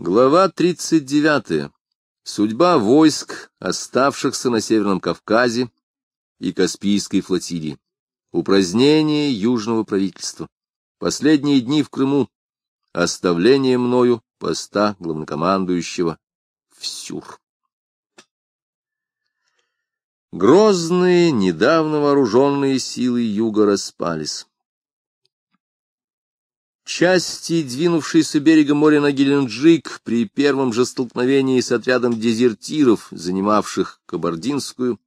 Глава 39. Судьба войск, оставшихся на Северном Кавказе и Каспийской флотилии. Упразднение Южного правительства. Последние дни в Крыму. Оставление мною поста главнокомандующего в. Грозные, недавно вооруженные силы Юга распались. Части, двинувшиеся берегом моря на Геленджик при первом же столкновении с отрядом дезертиров, занимавших Кабардинскую,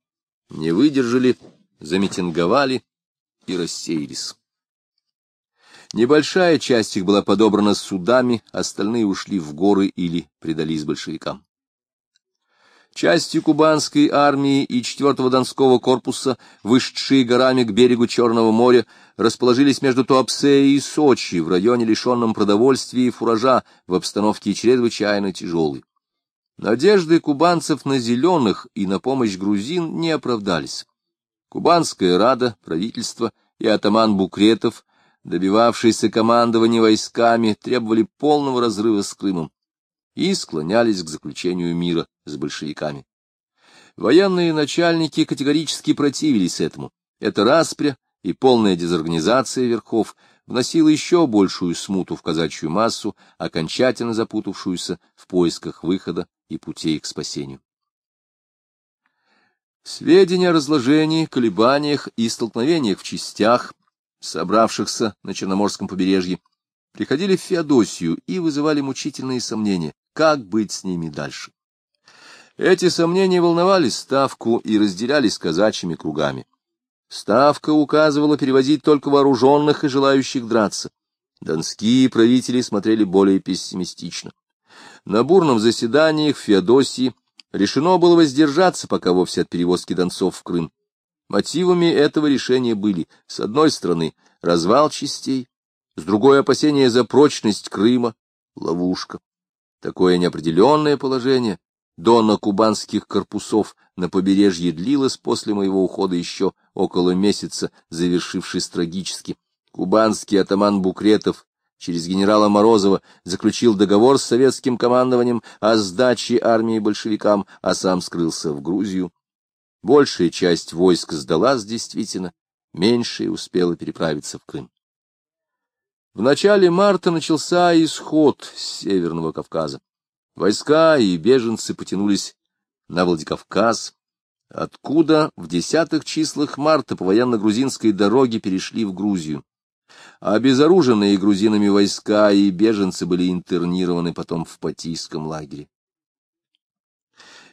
не выдержали, замитинговали и рассеялись. Небольшая часть их была подобрана судами, остальные ушли в горы или предались большевикам. Части кубанской армии и 4-го Донского корпуса, вышедшие горами к берегу Черного моря, расположились между Туапсе и Сочи, в районе, лишенном продовольствия и фуража, в обстановке чрезвычайно тяжелой. Надежды кубанцев на зеленых и на помощь грузин не оправдались. Кубанская рада, правительство и атаман Букретов, добивавшийся командования войсками, требовали полного разрыва с Крымом и склонялись к заключению мира с большевиками. Военные начальники категорически противились этому. Это распря и полная дезорганизация верхов вносила еще большую смуту в казачью массу, окончательно запутавшуюся в поисках выхода и путей к спасению. Сведения о разложении, колебаниях и столкновениях в частях, собравшихся на Черноморском побережье, приходили в Феодосию и вызывали мучительные сомнения, как быть с ними дальше. Эти сомнения волновали Ставку и разделялись казачьими кругами. Ставка указывала перевозить только вооруженных и желающих драться. Донские правители смотрели более пессимистично. На бурном заседании в Феодосии решено было воздержаться пока вовсе от перевозки донцов в Крым. Мотивами этого решения были, с одной стороны, развал частей, с другой — опасение за прочность Крыма, ловушка. Такое неопределенное положение дона кубанских корпусов на побережье длилось после моего ухода еще около месяца, завершившись трагически. Кубанский атаман Букретов через генерала Морозова заключил договор с советским командованием о сдаче армии большевикам, а сам скрылся в Грузию. Большая часть войск сдалась действительно, меньшая успела переправиться в Крым. В начале марта начался исход с Северного Кавказа. Войска и беженцы потянулись на Владикавказ, откуда в десятых числах марта по военно-грузинской дороге перешли в Грузию. А обезоруженные грузинами войска и беженцы были интернированы потом в Патийском лагере.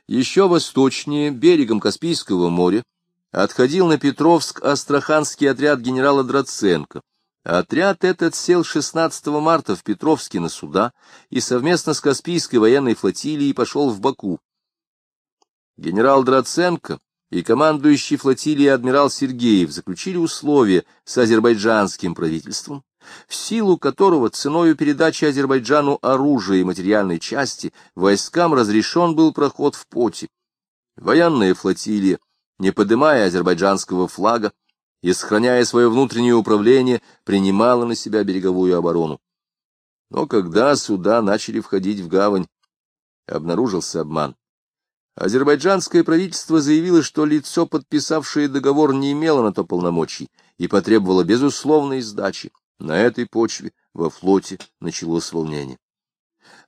Еще восточнее, берегом Каспийского моря, отходил на Петровск астраханский отряд генерала Драценко, Отряд этот сел 16 марта в Петровске на суда и совместно с Каспийской военной флотилией пошел в Баку. Генерал Драценко и командующий флотилией адмирал Сергеев заключили условия с азербайджанским правительством, в силу которого ценою передачи Азербайджану оружия и материальной части войскам разрешен был проход в поте. Военная флотилия, не подымая азербайджанского флага, и, сохраняя свое внутреннее управление, принимала на себя береговую оборону. Но когда суда начали входить в гавань, обнаружился обман. Азербайджанское правительство заявило, что лицо, подписавшее договор, не имело на то полномочий и потребовало безусловной сдачи. На этой почве во флоте началось волнение.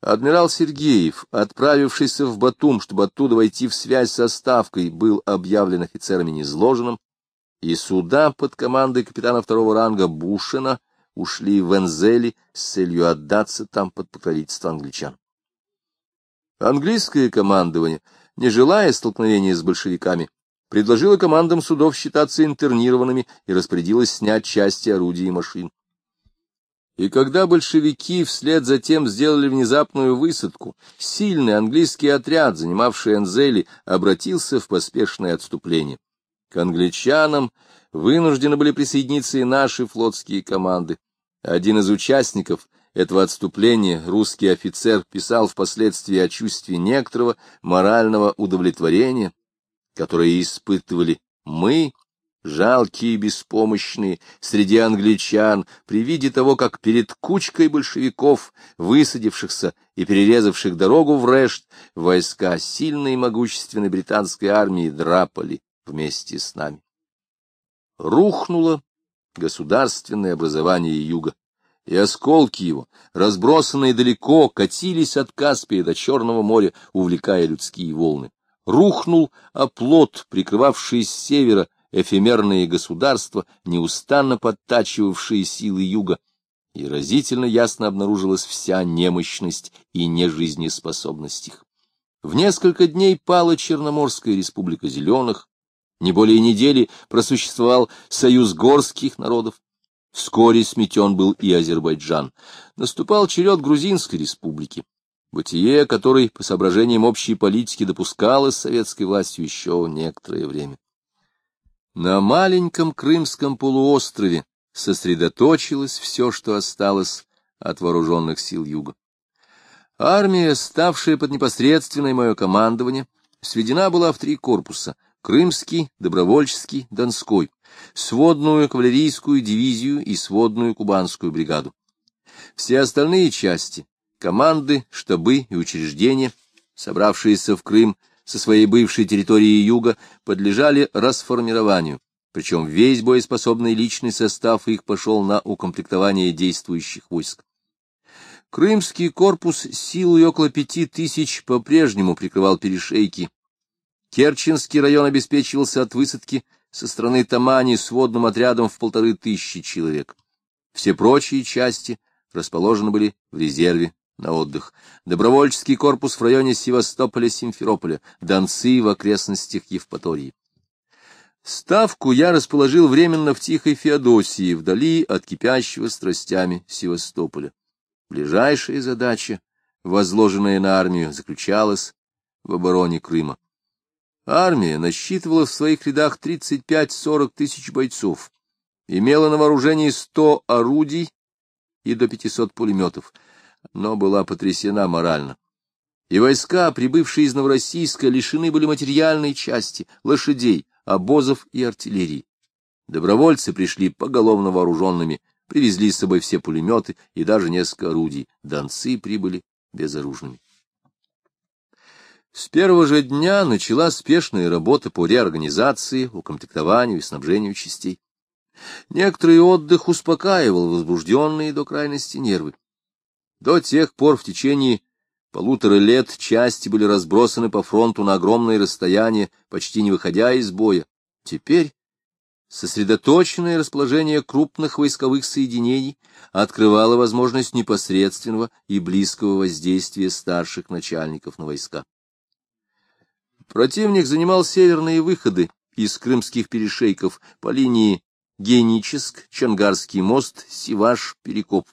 Адмирал Сергеев, отправившийся в Батум, чтобы оттуда войти в связь со Ставкой, был объявлен офицерами незложенным, и суда под командой капитана второго ранга Бушина ушли в Энзели с целью отдаться там под покровительство англичан. Английское командование, не желая столкновения с большевиками, предложило командам судов считаться интернированными и распорядилось снять части орудий и машин. И когда большевики вслед за тем сделали внезапную высадку, сильный английский отряд, занимавший Энзели, обратился в поспешное отступление. К англичанам вынуждены были присоединиться и наши флотские команды. Один из участников этого отступления, русский офицер, писал впоследствии о чувстве некоторого морального удовлетворения, которое испытывали мы, жалкие и беспомощные, среди англичан, при виде того, как перед кучкой большевиков, высадившихся и перерезавших дорогу в Решт, войска сильной и могущественной британской армии драпали вместе с нами. Рухнуло государственное образование Юга, и осколки его, разбросанные далеко, катились от Каспия до Черного моря, увлекая людские волны. Рухнул оплот, прикрывавший с севера эфемерные государства, неустанно подтачивавшие силы юга, и разительно ясно обнаружилась вся немощность и нежизнеспособность их. В несколько дней пала Черноморская республика Зеленых, не более недели просуществовал Союз горских народов, вскоре сметен был и Азербайджан. Наступал черед Грузинской республики, бытие которой по соображениям общей политики допускалось советской властью еще некоторое время. На маленьком Крымском полуострове сосредоточилось все, что осталось от вооруженных сил Юга. Армия, ставшая под непосредственное мое командование, сведена была в три корпуса — Крымский, Добровольческий, Донской, сводную кавалерийскую дивизию и сводную кубанскую бригаду. Все остальные части, команды, штабы и учреждения, собравшиеся в Крым, со своей бывшей территории юга подлежали расформированию, причем весь боеспособный личный состав их пошел на укомплектование действующих войск. Крымский корпус силой около пяти тысяч по-прежнему прикрывал перешейки. Керченский район обеспечивался от высадки со стороны Тамани сводным отрядом в полторы тысячи человек. Все прочие части расположены были в резерве на отдых. Добровольческий корпус в районе Севастополя-Симферополя, Донцы в окрестностях Евпатории. Ставку я расположил временно в Тихой Феодосии, вдали от кипящего страстями Севастополя. Ближайшая задача, возложенная на армию, заключалась в обороне Крыма. Армия насчитывала в своих рядах 35-40 тысяч бойцов, имела на вооружении 100 орудий и до 500 пулеметов — но была потрясена морально. И войска, прибывшие из Новороссийска, лишены были материальной части, лошадей, обозов и артиллерии. Добровольцы пришли поголовно вооруженными, привезли с собой все пулеметы и даже несколько орудий. Донцы прибыли безоружными. С первого же дня начала спешная работа по реорганизации, укомплектованию и снабжению частей. Некоторый отдых успокаивал возбужденные до крайности нервы. До тех пор в течение полутора лет части были разбросаны по фронту на огромные расстояния, почти не выходя из боя. Теперь сосредоточенное расположение крупных войсковых соединений открывало возможность непосредственного и близкого воздействия старших начальников на войска. Противник занимал северные выходы из крымских перешейков по линии Геническ, Чангарский мост, Сиваш, Перекоп.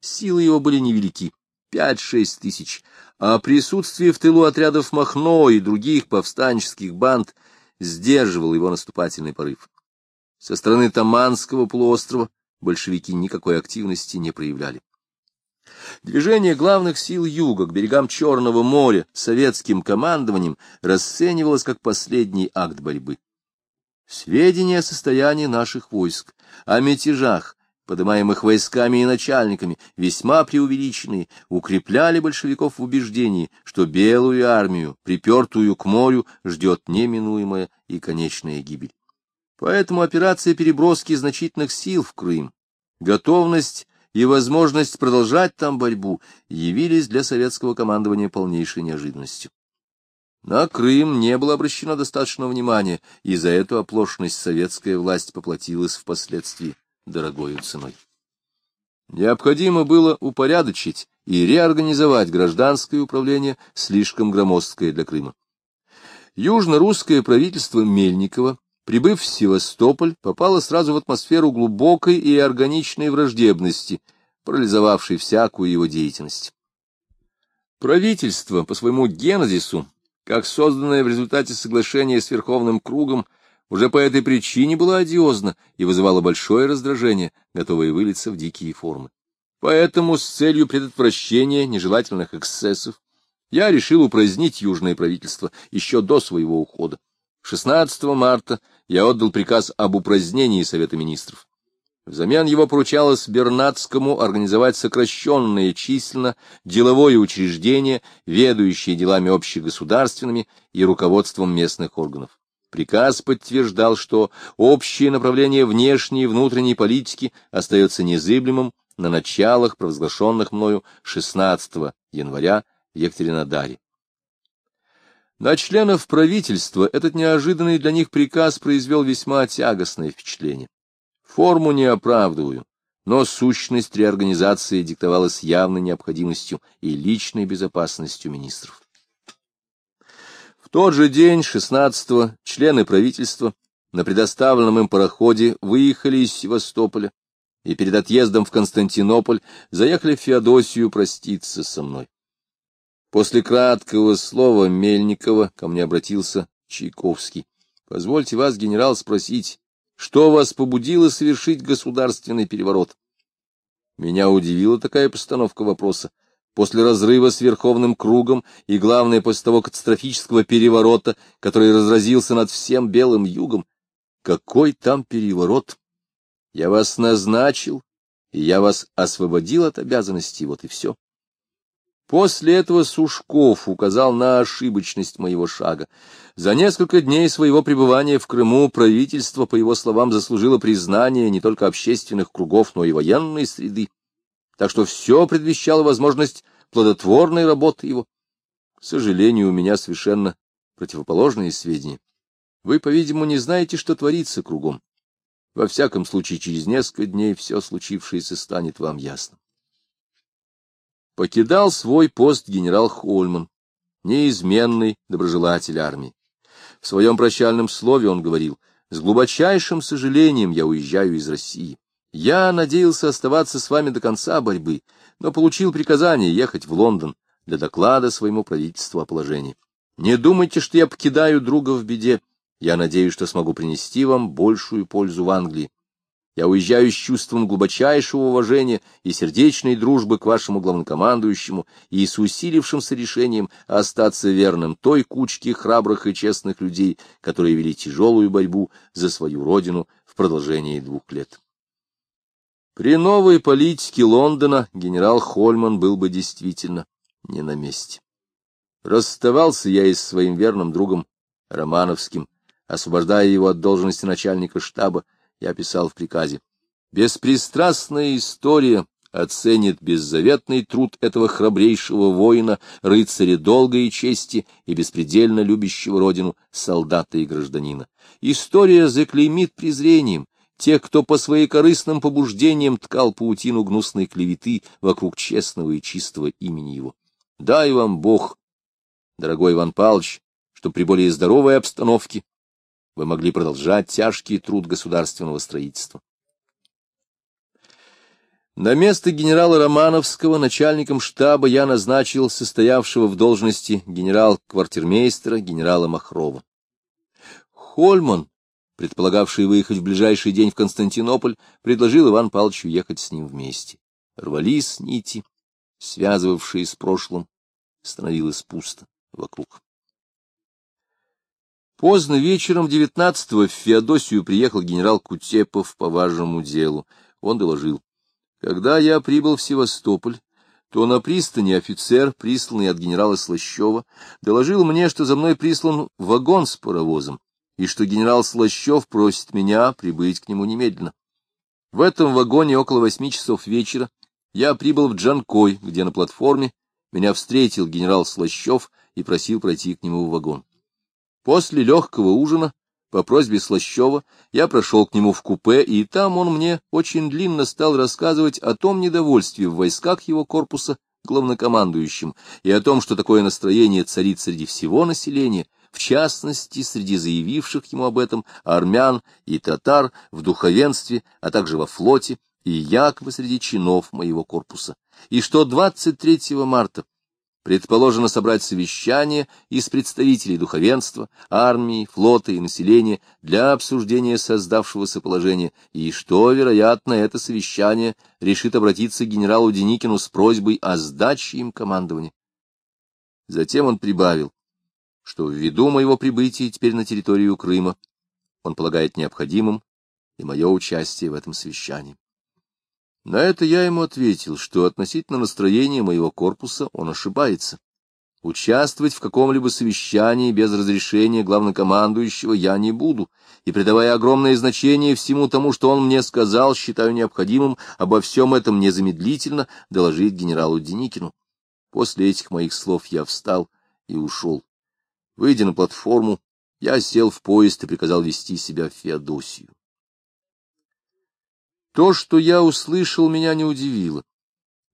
Силы его были невелики — пять-шесть тысяч, а присутствие в тылу отрядов Махно и других повстанческих банд сдерживало его наступательный порыв. Со стороны Таманского полуострова большевики никакой активности не проявляли. Движение главных сил юга к берегам Черного моря советским командованием расценивалось как последний акт борьбы. Сведения о состоянии наших войск, о мятежах, поднимаемых войсками и начальниками, весьма преувеличенные, укрепляли большевиков в убеждении, что белую армию, припертую к морю, ждет неминуемая и конечная гибель. Поэтому операция переброски значительных сил в Крым, готовность и возможность продолжать там борьбу явились для советского командования полнейшей неожиданностью. На Крым не было обращено достаточно внимания, и за эту оплошность советская власть поплатилась впоследствии дорогою ценой. Необходимо было упорядочить и реорганизовать гражданское управление, слишком громоздкое для Крыма. Южно-русское правительство Мельникова, прибыв в Севастополь, попало сразу в атмосферу глубокой и органичной враждебности, парализовавшей всякую его деятельность. Правительство по своему генезису, как созданное в результате соглашения с Верховным Кругом, уже по этой причине была одиозна и вызывала большое раздражение, готовое вылиться в дикие формы. Поэтому с целью предотвращения нежелательных эксцессов я решил упразднить южное правительство еще до своего ухода. 16 марта я отдал приказ об упразднении Совета Министров. Взамен его поручалось Бернатскому организовать сокращенное численно деловое учреждение, ведающее делами общегосударственными и руководством местных органов. Приказ подтверждал, что общее направление внешней и внутренней политики остается незыблемым на началах, провозглашенных мною 16 января в Екатеринодаре. На членов правительства этот неожиданный для них приказ произвел весьма тягостное впечатление. Форму не оправдываю, но сущность реорганизации диктовалась явной необходимостью и личной безопасностью министров. В тот же день, 16-го, члены правительства на предоставленном им пароходе выехали из Севастополя и перед отъездом в Константинополь заехали в Феодосию проститься со мной. После краткого слова Мельникова ко мне обратился Чайковский. — Позвольте вас, генерал, спросить, что вас побудило совершить государственный переворот? Меня удивила такая постановка вопроса. После разрыва с Верховным кругом и, главное, после того катастрофического переворота, который разразился над всем Белым Югом, какой там переворот? Я вас назначил, и я вас освободил от обязанностей, вот и все. После этого Сушков указал на ошибочность моего шага. За несколько дней своего пребывания в Крыму правительство, по его словам, заслужило признание не только общественных кругов, но и военной среды. Так что все предвещало возможность плодотворной работы его. К сожалению, у меня совершенно противоположные сведения. Вы, по-видимому, не знаете, что творится кругом. Во всяком случае, через несколько дней все случившееся станет вам ясным покидал свой пост генерал Хольман, неизменный доброжелатель армии. В своем прощальном слове он говорил, «С глубочайшим сожалением я уезжаю из России. Я надеялся оставаться с вами до конца борьбы, но получил приказание ехать в Лондон для доклада своему правительству о положении. Не думайте, что я покидаю друга в беде. Я надеюсь, что смогу принести вам большую пользу в Англии. Я уезжаю с чувством глубочайшего уважения и сердечной дружбы к вашему главнокомандующему и с усилившимся решением остаться верным той кучке храбрых и честных людей, которые вели тяжелую борьбу за свою родину в продолжении двух лет. При новой политике Лондона генерал Хольман был бы действительно не на месте. Расставался я и с своим верным другом Романовским, освобождая его от должности начальника штаба, я писал в приказе. Беспристрастная история оценит беззаветный труд этого храбрейшего воина, рыцаря долгой чести и беспредельно любящего родину солдата и гражданина. История заклеймит презрением тех, кто по своей корыстным побуждениям ткал паутину гнусной клеветы вокруг честного и чистого имени его. Дай вам Бог, дорогой Иван Павлович, что при более здоровой обстановке вы могли продолжать тяжкий труд государственного строительства. На место генерала Романовского начальником штаба я назначил состоявшего в должности генерал-квартирмейстера генерала Махрова. Хольман, предполагавший выехать в ближайший день в Константинополь, предложил Иван Павловичу ехать с ним вместе. Рвались нити, связывавшие с прошлым, становилось пусто вокруг. Поздно вечером 19-го в Феодосию приехал генерал Кутепов по важному делу. Он доложил. Когда я прибыл в Севастополь, то на пристани офицер, присланный от генерала Слащева, доложил мне, что за мной прислан вагон с паровозом, и что генерал Слащев просит меня прибыть к нему немедленно. В этом вагоне около восьми часов вечера я прибыл в Джанкой, где на платформе меня встретил генерал Слащев и просил пройти к нему в вагон. После легкого ужина, по просьбе Слащева, я прошел к нему в купе, и там он мне очень длинно стал рассказывать о том недовольстве в войсках его корпуса главнокомандующим и о том, что такое настроение царит среди всего населения, в частности, среди заявивших ему об этом армян и татар в духовенстве, а также во флоте, и якобы среди чинов моего корпуса, и что 23 марта предположено собрать совещание из представителей духовенства, армии, флота и населения для обсуждения создавшегося положения, и что, вероятно, это совещание решит обратиться к генералу Деникину с просьбой о сдаче им командования. Затем он прибавил, что ввиду моего прибытия теперь на территорию Крыма он полагает необходимым и мое участие в этом совещании. На это я ему ответил, что относительно настроения моего корпуса он ошибается. Участвовать в каком-либо совещании без разрешения главнокомандующего я не буду, и, придавая огромное значение всему тому, что он мне сказал, считаю необходимым обо всем этом незамедлительно доложить генералу Деникину. После этих моих слов я встал и ушел. Выйдя на платформу, я сел в поезд и приказал вести себя в Феодосию. То, что я услышал, меня не удивило.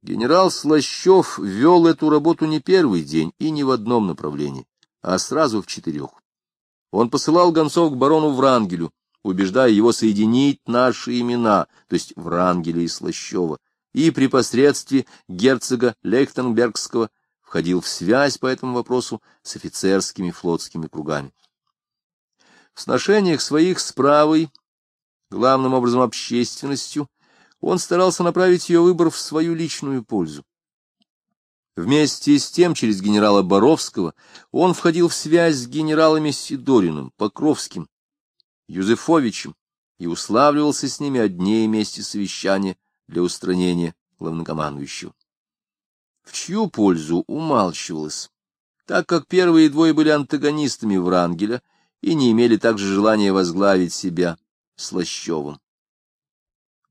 Генерал Слащев вел эту работу не первый день и не в одном направлении, а сразу в четырех. Он посылал гонцов к барону Врангелю, убеждая его соединить наши имена, то есть Врангеля и Слащева, и при посредстве герцога Лехтенбергского входил в связь по этому вопросу с офицерскими флотскими кругами. В сношениях своих с правой главным образом общественностью, он старался направить ее выбор в свою личную пользу. Вместе с тем, через генерала Боровского, он входил в связь с генералами Сидориным, Покровским, Юзефовичем и уславливался с ними о дне и месте совещания для устранения главнокомандующего. В чью пользу умалчивалось, так как первые двое были антагонистами Врангеля и не имели также желания возглавить себя Слащевым.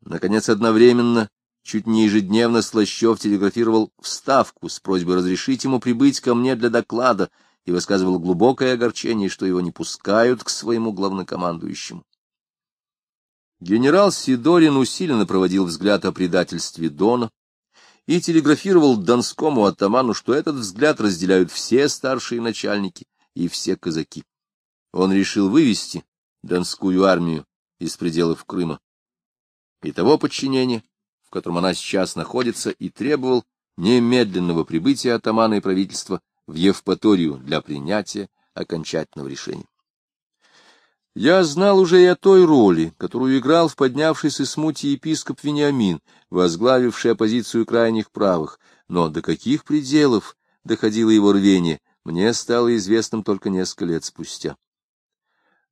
Наконец, одновременно, чуть не ежедневно, Слащев телеграфировал вставку с просьбой разрешить ему прибыть ко мне для доклада и высказывал глубокое огорчение, что его не пускают к своему главнокомандующему. Генерал Сидорин усиленно проводил взгляд о предательстве Дона и телеграфировал донскому атаману, что этот взгляд разделяют все старшие начальники и все казаки. Он решил вывести донскую армию из пределов Крыма, и того подчинения, в котором она сейчас находится, и требовал немедленного прибытия атамана и правительства в Евпаторию для принятия окончательного решения. Я знал уже и о той роли, которую играл в поднявшейся смуте епископ Вениамин, возглавивший оппозицию крайних правых, но до каких пределов доходило его рвение, мне стало известным только несколько лет спустя.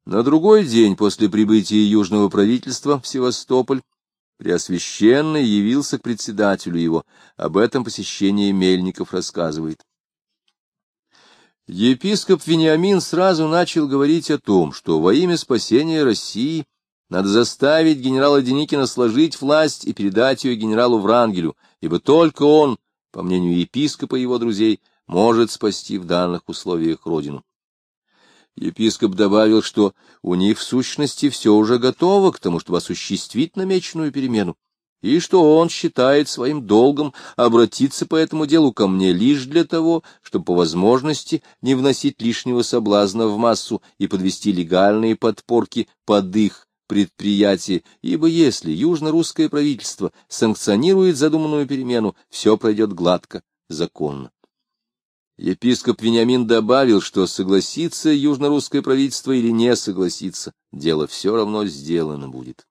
На другой день после прибытия южного правительства в Севастополь Преосвященный явился к председателю его. Об этом посещении Мельников рассказывает. Епископ Вениамин сразу начал говорить о том, что во имя спасения России надо заставить генерала Деникина сложить власть и передать ее генералу Врангелю, ибо только он, по мнению епископа и его друзей, может спасти в данных условиях родину. Епископ добавил, что у них в сущности все уже готово к тому, чтобы осуществить намеченную перемену, и что он считает своим долгом обратиться по этому делу ко мне лишь для того, чтобы по возможности не вносить лишнего соблазна в массу и подвести легальные подпорки под их предприятие, ибо если южно-русское правительство санкционирует задуманную перемену, все пройдет гладко, законно. Епископ Вениамин добавил, что согласится южно-русское правительство или не согласится, дело все равно сделано будет.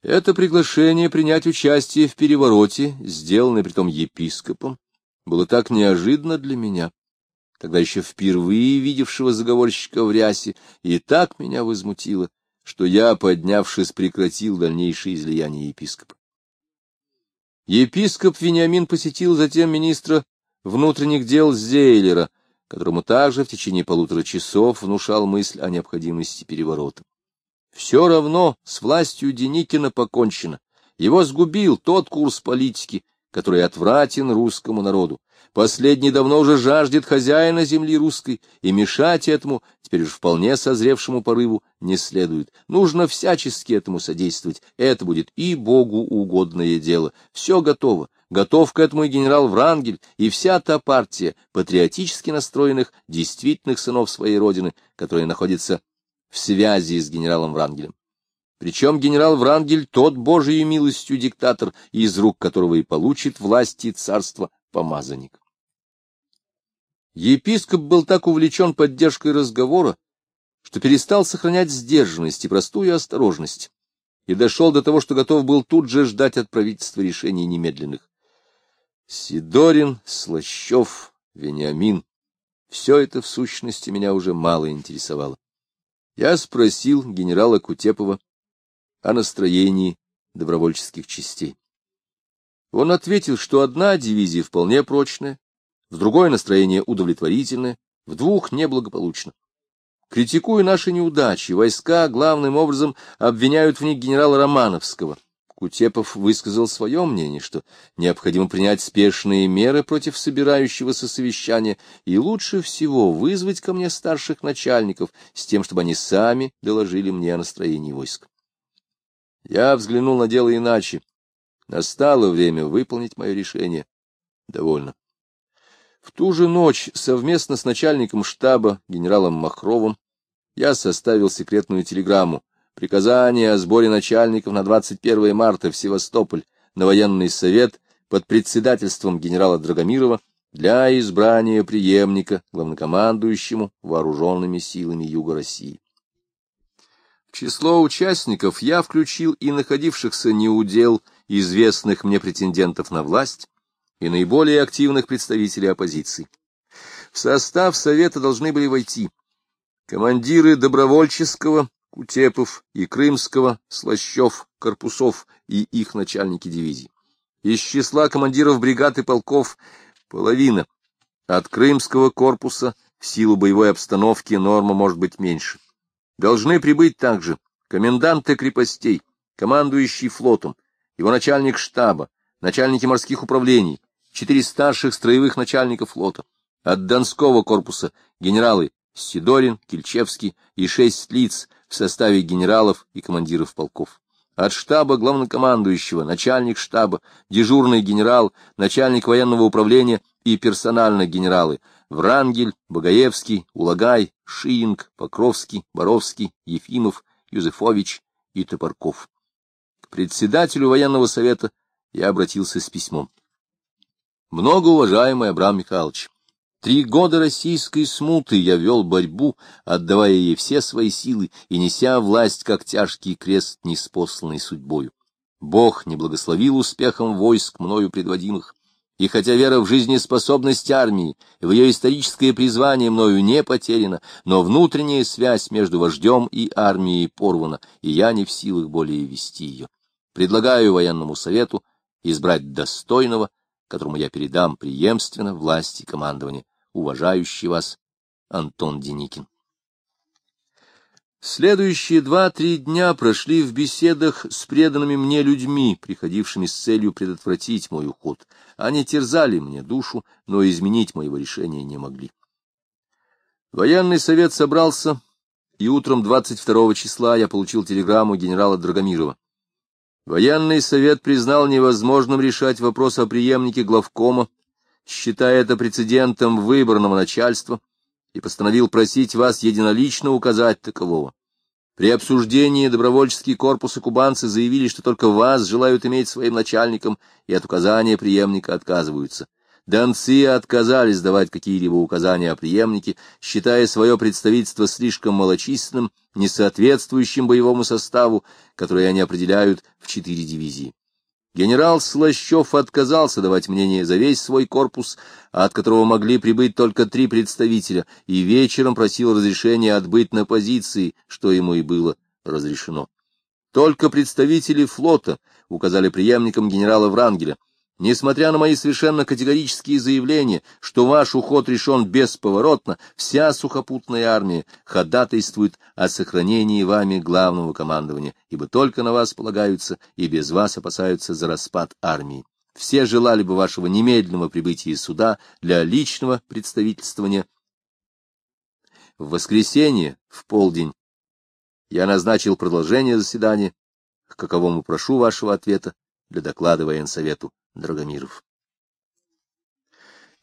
Это приглашение принять участие в перевороте, сделанное притом епископом, было так неожиданно для меня, тогда еще впервые видевшего заговорщика в рясе, и так меня возмутило, что я, поднявшись, прекратил дальнейшее излияние епископа. Епископ Вениамин посетил затем министра внутренних дел Зейлера, которому также в течение полутора часов внушал мысль о необходимости переворота. Все равно с властью Деникина покончено. Его сгубил тот курс политики, который отвратен русскому народу. Последний давно уже жаждет хозяина земли русской, и мешать этому, теперь уж вполне созревшему порыву, не следует. Нужно всячески этому содействовать. Это будет и Богу угодное дело. Все готово готов к этому и генерал Врангель, и вся та партия патриотически настроенных, действительных сынов своей родины, которая находится в связи с генералом Врангелем. Причем генерал Врангель тот Божией милостью диктатор, из рук которого и получит власть и царство помазанник. Епископ был так увлечен поддержкой разговора, что перестал сохранять сдержанность и простую осторожность, и дошел до того, что готов был тут же ждать от правительства решений немедленных. Сидорин, Слащев, Вениамин — все это в сущности меня уже мало интересовало. Я спросил генерала Кутепова о настроении добровольческих частей. Он ответил, что одна дивизия вполне прочная, в другой настроение удовлетворительное, в двух неблагополучно. Критикуя наши неудачи, войска главным образом обвиняют в них генерала Романовского. Кутепов высказал свое мнение, что необходимо принять спешные меры против собирающегося совещания и лучше всего вызвать ко мне старших начальников с тем, чтобы они сами доложили мне о настроении войск. Я взглянул на дело иначе. Настало время выполнить мое решение. Довольно. В ту же ночь совместно с начальником штаба генералом Махровым я составил секретную телеграмму приказание о сборе начальников на 21 марта в Севастополь на военный совет под председательством генерала Драгомирова для избрания преемника главнокомандующему вооруженными силами Юга России. В число участников я включил и находившихся неудел известных мне претендентов на власть, и наиболее активных представителей оппозиции. В состав Совета должны были войти командиры добровольческого, Кутепов и Крымского, Слащев, Корпусов и их начальники дивизий. Из числа командиров бригад и полков половина. От Крымского корпуса в силу боевой обстановки норма может быть меньше. Должны прибыть также коменданты крепостей, командующий флотом, его начальник штаба, начальники морских управлений, четыре старших строевых начальников флота, от Донского корпуса генералы Сидорин, Кильчевский и шесть лиц в составе генералов и командиров полков. От штаба главнокомандующего, начальник штаба, дежурный генерал, начальник военного управления и персонально генералы Врангель, Богоевский, Улагай, Шиинг, Покровский, Боровский, Ефимов, Юзефович и Топорков. К председателю военного совета я обратился с письмом. Многоуважаемый Абрам Михайлович, три года российской смуты я вел борьбу, отдавая ей все свои силы и неся власть, как тяжкий крест, неспосланный судьбою. Бог не благословил успехом войск, мною предводимых, и хотя вера в жизнеспособность армии, в ее историческое призвание мною не потеряна, но внутренняя связь между вождем и армией порвана, и я не в силах более вести ее. Предлагаю военному совету избрать достойного, которому я передам преемственно власти командования, уважающий вас Антон Деникин. Следующие два-три дня прошли в беседах с преданными мне людьми, приходившими с целью предотвратить мой уход. Они терзали мне душу, но изменить моего решения не могли. Военный совет собрался, и утром 22 числа я получил телеграмму генерала Драгомирова. Военный совет признал невозможным решать вопрос о преемнике главкома, считая это прецедентом выборного начальства, и постановил просить вас единолично указать такового. При обсуждении добровольческий корпус и кубанцы заявили, что только вас желают иметь своим начальником, и от указания преемника отказываются. Донцы отказались давать какие-либо указания о преемнике, считая свое представительство слишком малочисленным, несоответствующим боевому составу, который они определяют в четыре дивизии. Генерал Слащев отказался давать мнение за весь свой корпус, от которого могли прибыть только три представителя, и вечером просил разрешения отбыть на позиции, что ему и было разрешено. Только представители флота указали преемникам генерала Врангеля, Несмотря на мои совершенно категорические заявления, что ваш уход решен бесповоротно, вся сухопутная армия ходатайствует о сохранении вами главного командования, ибо только на вас полагаются и без вас опасаются за распад армии. Все желали бы вашего немедленного прибытия сюда для личного представительствования. В воскресенье, в полдень, я назначил продолжение заседания, к каковому прошу вашего ответа для доклада военсовету. Драгомиров.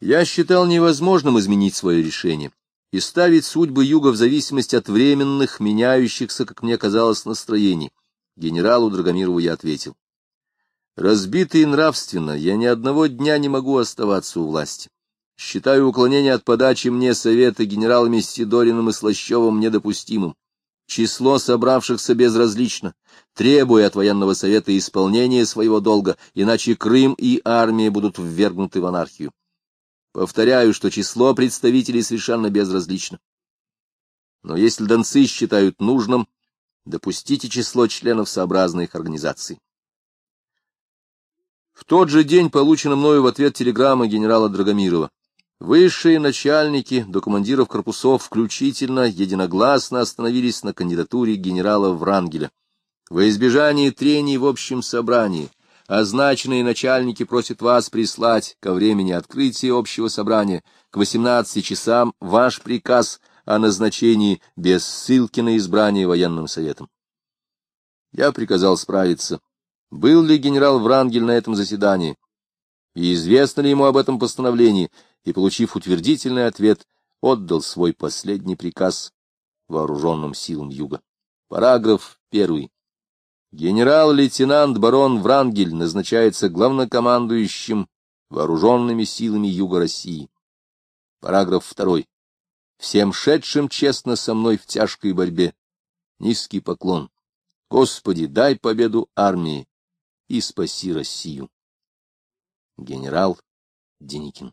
Я считал невозможным изменить свое решение и ставить судьбы Юга в зависимости от временных, меняющихся, как мне казалось, настроений. Генералу Драгомирову я ответил. Разбитый нравственно, я ни одного дня не могу оставаться у власти. Считаю уклонение от подачи мне совета генералами Сидориным и Слащевым недопустимым. Число собравшихся безразлично, требуя от военного совета исполнения своего долга, иначе Крым и армия будут ввергнуты в анархию. Повторяю, что число представителей совершенно безразлично. но если донцы считают нужным, допустите число членов сообразной их организации. В тот же день получена мною в ответ телеграмма генерала Драгомирова. Высшие начальники до командиров корпусов включительно единогласно остановились на кандидатуре генерала Врангеля. Во избежание трений в общем собрании означенные начальники просят вас прислать ко времени открытия общего собрания к 18 часам ваш приказ о назначении без ссылки на избрание военным советом. Я приказал справиться был ли генерал Врангель на этом заседании, и известно ли ему об этом постановлении, и, получив утвердительный ответ, отдал свой последний приказ вооруженным силам Юга. Параграф первый. Генерал-лейтенант барон Врангель назначается главнокомандующим вооруженными силами Юга России. Параграф второй. Всем шедшим честно со мной в тяжкой борьбе. Низкий поклон. Господи, дай победу армии, и спаси Россию. Генерал Деникин